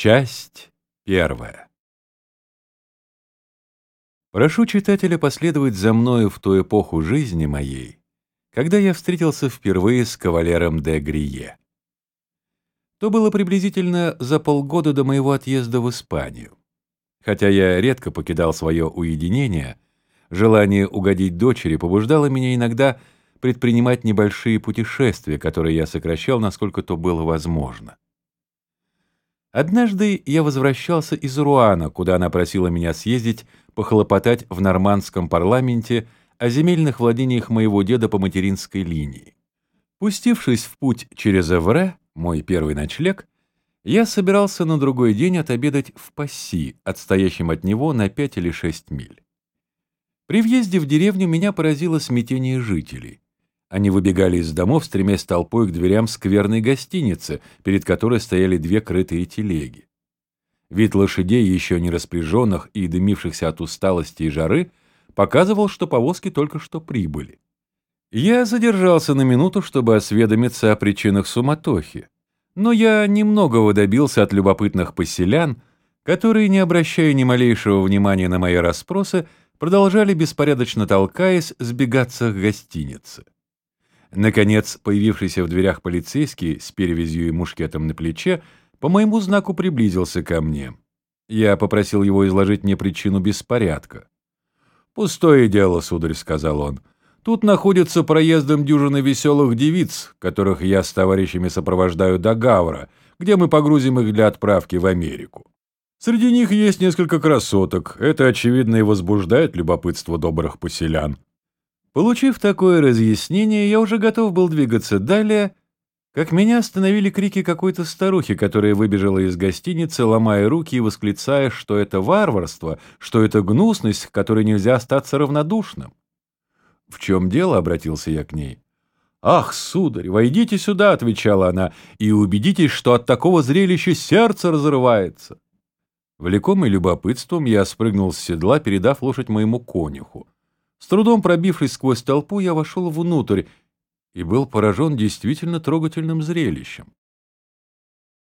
Часть первая. Прошу читателя последовать за мною в ту эпоху жизни моей, когда я встретился впервые с кавалером де Грие. То было приблизительно за полгода до моего отъезда в Испанию. Хотя я редко покидал свое уединение, желание угодить дочери побуждало меня иногда предпринимать небольшие путешествия, которые я сокращал, насколько то было возможно. Однажды я возвращался из Руана, куда она просила меня съездить похлопотать в нормандском парламенте о земельных владениях моего деда по материнской линии. Пустившись в путь через Эвре, мой первый ночлег, я собирался на другой день отобедать в Пасси, отстоящем от него на пять или шесть миль. При въезде в деревню меня поразило смятение жителей. Они выбегали из домов, стремясь толпой к дверям скверной гостиницы, перед которой стояли две крытые телеги. Вид лошадей, еще не распряженных и дымившихся от усталости и жары, показывал, что повозки только что прибыли. Я задержался на минуту, чтобы осведомиться о причинах суматохи, но я немногого добился от любопытных поселян, которые, не обращая ни малейшего внимания на мои расспросы, продолжали, беспорядочно толкаясь, сбегаться к гостинице. Наконец, появившийся в дверях полицейский с перевязью и мушкетом на плече, по моему знаку приблизился ко мне. Я попросил его изложить мне причину беспорядка. «Пустое дело, сударь», — сказал он. «Тут находится проездом дюжины веселых девиц, которых я с товарищами сопровождаю до Гавра, где мы погрузим их для отправки в Америку. Среди них есть несколько красоток. Это, очевидно, и возбуждает любопытство добрых поселян. Получив такое разъяснение, я уже готов был двигаться далее, как меня остановили крики какой-то старухи, которая выбежала из гостиницы, ломая руки и восклицая, что это варварство, что это гнусность, к которой нельзя остаться равнодушным. «В чем дело?» — обратился я к ней. «Ах, сударь, войдите сюда!» — отвечала она, «и убедитесь, что от такого зрелища сердце разрывается». Влекомый любопытством, я спрыгнул с седла, передав лошадь моему конюху. С трудом пробившись сквозь толпу, я вошел внутрь и был поражен действительно трогательным зрелищем.